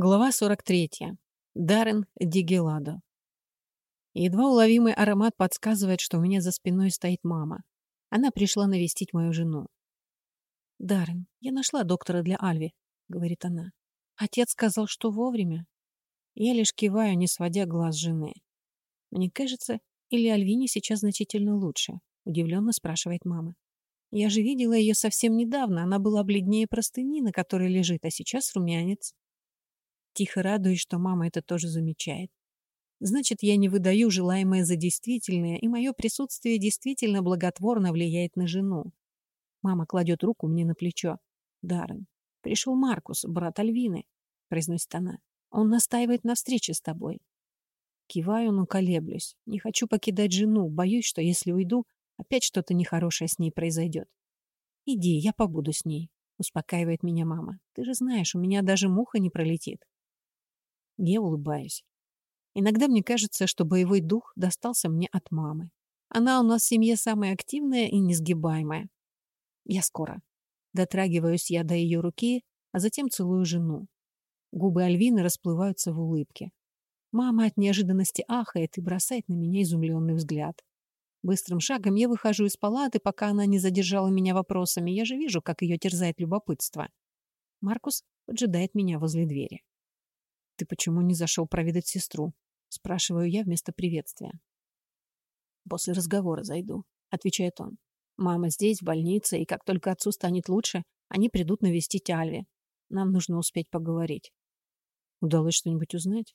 Глава 43. Даррен Дигеладо. Едва уловимый аромат подсказывает, что у меня за спиной стоит мама. Она пришла навестить мою жену. «Даррен, я нашла доктора для Альви», — говорит она. «Отец сказал, что вовремя». Я лишь киваю, не сводя глаз жены. «Мне кажется, или Альвине сейчас значительно лучше?» — удивленно спрашивает мама. «Я же видела ее совсем недавно. Она была бледнее простыни, на которой лежит, а сейчас румянец». Тихо радуюсь, что мама это тоже замечает. Значит, я не выдаю желаемое за действительное, и мое присутствие действительно благотворно влияет на жену. Мама кладет руку мне на плечо. «Даррен, пришел Маркус, брат Альвины», — произносит она. «Он настаивает на встрече с тобой». Киваю, но колеблюсь. Не хочу покидать жену, боюсь, что если уйду, опять что-то нехорошее с ней произойдет. «Иди, я побуду с ней», — успокаивает меня мама. «Ты же знаешь, у меня даже муха не пролетит». Я улыбаюсь. Иногда мне кажется, что боевой дух достался мне от мамы. Она у нас в семье самая активная и несгибаемая. Я скоро. Дотрагиваюсь я до ее руки, а затем целую жену. Губы Альвины расплываются в улыбке. Мама от неожиданности ахает и бросает на меня изумленный взгляд. Быстрым шагом я выхожу из палаты, пока она не задержала меня вопросами. Я же вижу, как ее терзает любопытство. Маркус поджидает меня возле двери. «Ты почему не зашел проведать сестру?» — спрашиваю я вместо приветствия. «После разговора зайду», — отвечает он. «Мама здесь, в больнице, и как только отцу станет лучше, они придут навестить Альви. Нам нужно успеть поговорить». «Удалось что-нибудь узнать?»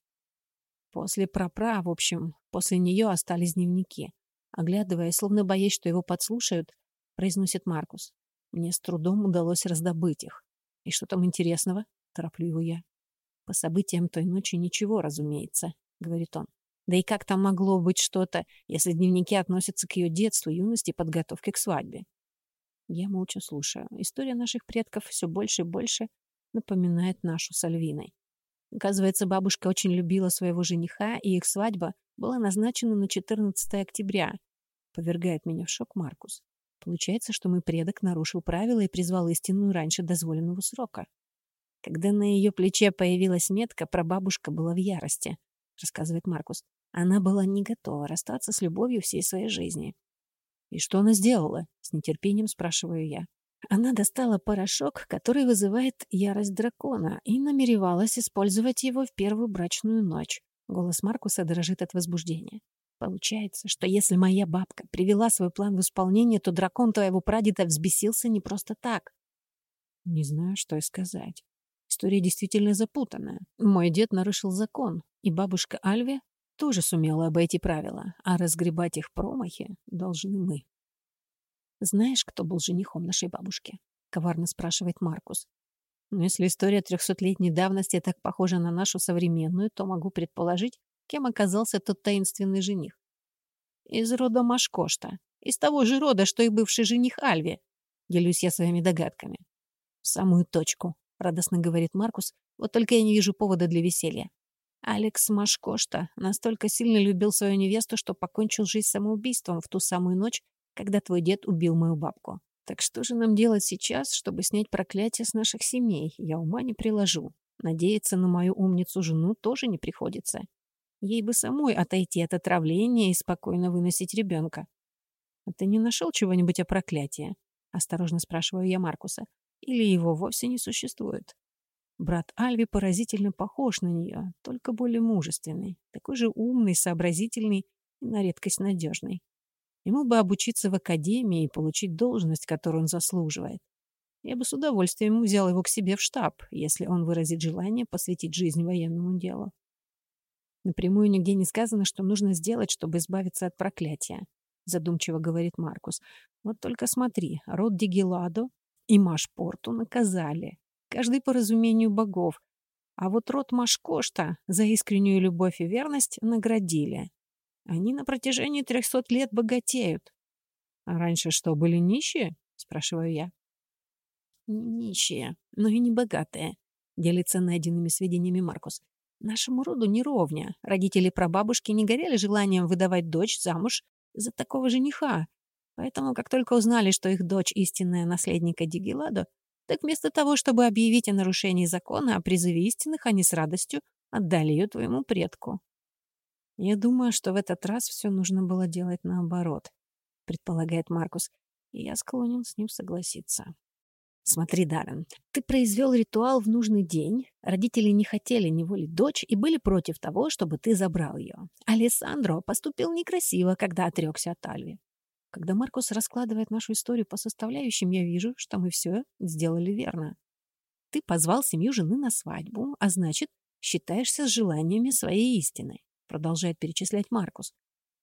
После прапра, в общем, после нее остались дневники. Оглядывая, словно боясь, что его подслушают, произносит Маркус. Мне с трудом удалось раздобыть их. И что там интересного? Тороплю его я. По событиям той ночи ничего, разумеется, говорит он. Да и как там могло быть что-то, если дневники относятся к ее детству, юности и подготовке к свадьбе? Я молча слушаю. История наших предков все больше и больше напоминает нашу с Альвиной. Оказывается, бабушка очень любила своего жениха, и их свадьба была назначена на 14 октября. Повергает меня в шок Маркус. Получается, что мой предок нарушил правила и призвал истинную раньше дозволенного срока. Когда на ее плече появилась метка, прабабушка была в ярости, рассказывает Маркус. Она была не готова расстаться с любовью всей своей жизни. «И что она сделала?» — с нетерпением спрашиваю я. Она достала порошок, который вызывает ярость дракона, и намеревалась использовать его в первую брачную ночь. Голос Маркуса дрожит от возбуждения. Получается, что если моя бабка привела свой план в исполнение, то дракон твоего прадеда взбесился не просто так. Не знаю, что и сказать. История действительно запутанная. Мой дед нарушил закон, и бабушка Альве тоже сумела обойти правила, а разгребать их промахи должны мы. «Знаешь, кто был женихом нашей бабушки?» — коварно спрашивает Маркус. «Но «Ну, если история трехсотлетней давности так похожа на нашу современную, то могу предположить, кем оказался тот таинственный жених. Из рода Машкошта, из того же рода, что и бывший жених Альви. Делюсь я своими догадками. В самую точку радостно говорит Маркус. Вот только я не вижу повода для веселья. Алекс Машкошта настолько сильно любил свою невесту, что покончил жизнь самоубийством в ту самую ночь, когда твой дед убил мою бабку. Так что же нам делать сейчас, чтобы снять проклятие с наших семей? Я ума не приложу. Надеяться на мою умницу жену тоже не приходится. Ей бы самой отойти от отравления и спокойно выносить ребенка. «А ты не нашел чего-нибудь о проклятии?» — осторожно спрашиваю я Маркуса или его вовсе не существует. Брат Альви поразительно похож на нее, только более мужественный, такой же умный, сообразительный и на редкость надежный. Ему бы обучиться в академии и получить должность, которую он заслуживает. Я бы с удовольствием взял его к себе в штаб, если он выразит желание посвятить жизнь военному делу. Напрямую нигде не сказано, что нужно сделать, чтобы избавиться от проклятия, задумчиво говорит Маркус. Вот только смотри, род Дигеладо и Машпорту наказали, каждый по разумению богов, а вот род Машкошта за искреннюю любовь и верность наградили. Они на протяжении трехсот лет богатеют. А раньше что, были нищие? Спрашиваю я. Нищие, но и не богатые, делится найденными сведениями Маркус. Нашему роду не ровня. Родители прабабушки не горели желанием выдавать дочь замуж за такого жениха, Поэтому, как только узнали, что их дочь истинная наследника Дигеладо, Так вместо того, чтобы объявить о нарушении закона о призыве истинных, они с радостью отдали ее твоему предку. Я думаю, что в этот раз все нужно было делать наоборот, предполагает Маркус, и я склонен с ним согласиться. Смотри, Даррен, ты произвел ритуал в нужный день. Родители не хотели неволить дочь и были против того, чтобы ты забрал ее. Алессандро поступил некрасиво, когда отрекся от Альви. Когда Маркус раскладывает нашу историю по составляющим, я вижу, что мы все сделали верно. Ты позвал семью жены на свадьбу, а значит, считаешься с желаниями своей истины, продолжает перечислять Маркус.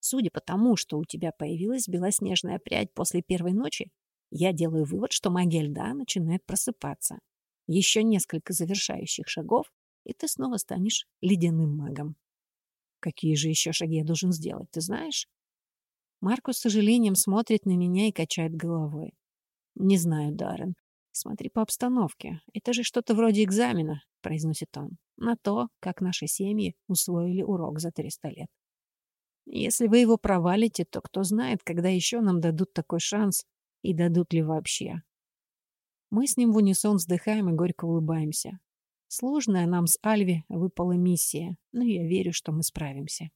Судя по тому, что у тебя появилась белоснежная прядь после первой ночи, я делаю вывод, что магия льда начинает просыпаться. Еще несколько завершающих шагов, и ты снова станешь ледяным магом. Какие же еще шаги я должен сделать, ты знаешь? Маркус с сожалением смотрит на меня и качает головой. Не знаю, Даррен. Смотри по обстановке. Это же что-то вроде экзамена, произносит он, на то, как наши семьи усвоили урок за 300 лет. Если вы его провалите, то кто знает, когда еще нам дадут такой шанс и дадут ли вообще. Мы с ним в унисон вздыхаем и горько улыбаемся. Сложная нам с Альви выпала миссия, но я верю, что мы справимся.